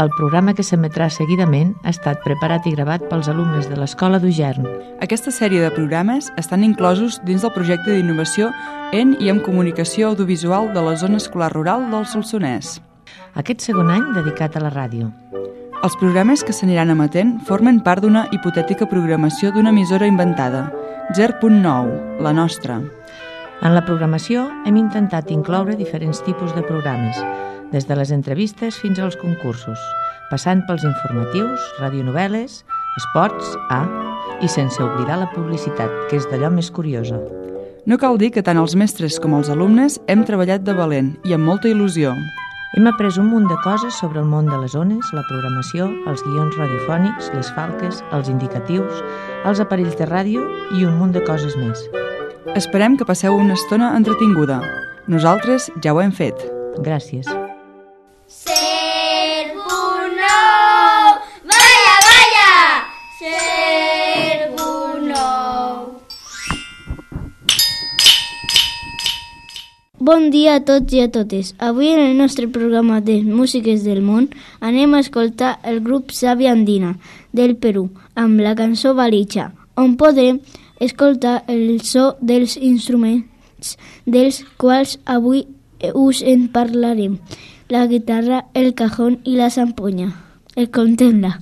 El programa que s'emetrà seguidament ha estat preparat i gravat pels alumnes de l'Escola d'Ugern. Aquesta sèrie de programes estan inclosos dins del projecte d'innovació en i en comunicació audiovisual de la zona escolar rural del Solsonès. Aquest segon any dedicat a la ràdio. Els programes que s'aniran emetent formen part d'una hipotètica programació d'una emissora inventada, GER.9, la nostra. En la programació hem intentat incloure diferents tipus de programes, des de les entrevistes fins als concursos, passant pels informatius, radionovel·les, esports, A, i sense oblidar la publicitat, que és d'allò més curiosa. No cal dir que tant els mestres com els alumnes hem treballat de valent i amb molta il·lusió. Hem après un munt de coses sobre el món de les ones, la programació, els guions radiofònics, les falques, els indicatius, els aparells de ràdio i un munt de coses més. Esperem que passeu una estona entretinguda. Nosaltres ja ho hem fet. Gràcies. Bon dia a tots i a totes. Avui en el nostre programa de Músiques del Món anem a escoltar el grup Sàvia Andina del Perú amb la cançó Valitxa, on podrem escoltar el so dels instruments dels quals avui us en parlarem, la guitarra, el cajón i la zamponya. Escoltem-la.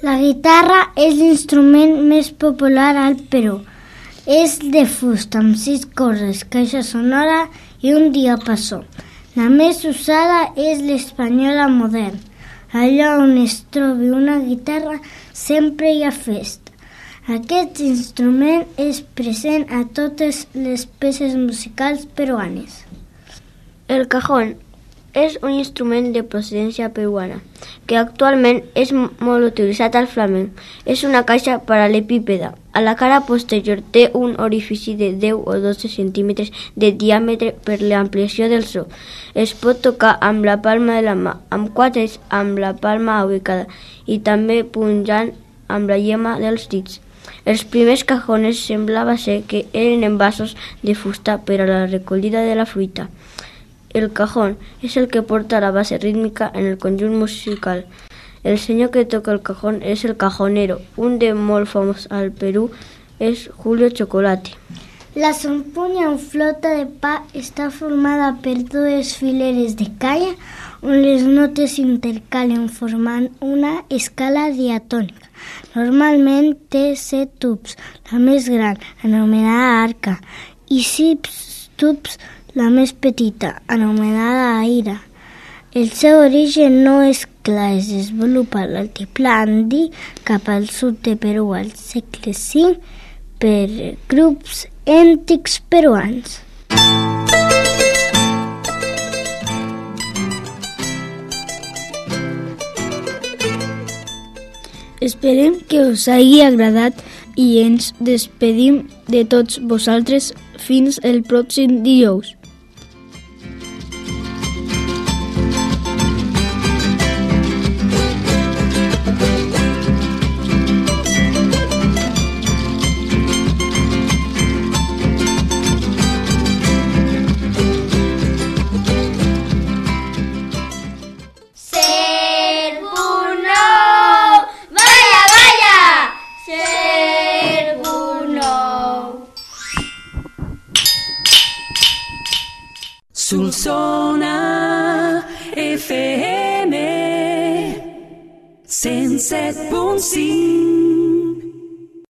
La guitarra és l'instrument més popular al Perú. És de fusta amb sis cordes, caixa sonora i un diapasó. La més usada és l'espanyola modern. Allà on es trobi una guitarra sempre hi ha festa. Aquest instrument és present a totes les peces musicals peruanes. El cajón és un instrument de procedència peruana que actualment és molt utilitzat al flamenc. És una caixa paral·lepípeda. A la cara posterior té un orifici de 10 o 12 centímetres de diàmetre per l'ampliació del so. Es pot tocar amb la palma de la mà, amb quatre amb la palma ubicada i també punjant amb la llema dels dits. Els primers cajones semblava ser que eren envasos de fusta per a la recollida de la fruita. El cajón és el que porta la base rítmica en el conjunt musical. El senyor que toca el cajón és el cajonero. Un de famós al Perú és Julio Chocolate. La zamponya o flota de pa està formada per dues fileres de calla on les notes s'intercalen formant una escala diatònica. Normalment té set tubs, la més gran, anomenada arca, i sis tubs, la més petita, anomenada aira. El seu origen no és clar, es desenvolupa l'altiplà andí cap al sud de Perú al segle V per grups èntics peruans. Esperem que us hagi agradat i ens despedim de tots vosaltres fins el pròxim dijous. Solsona FM 107.5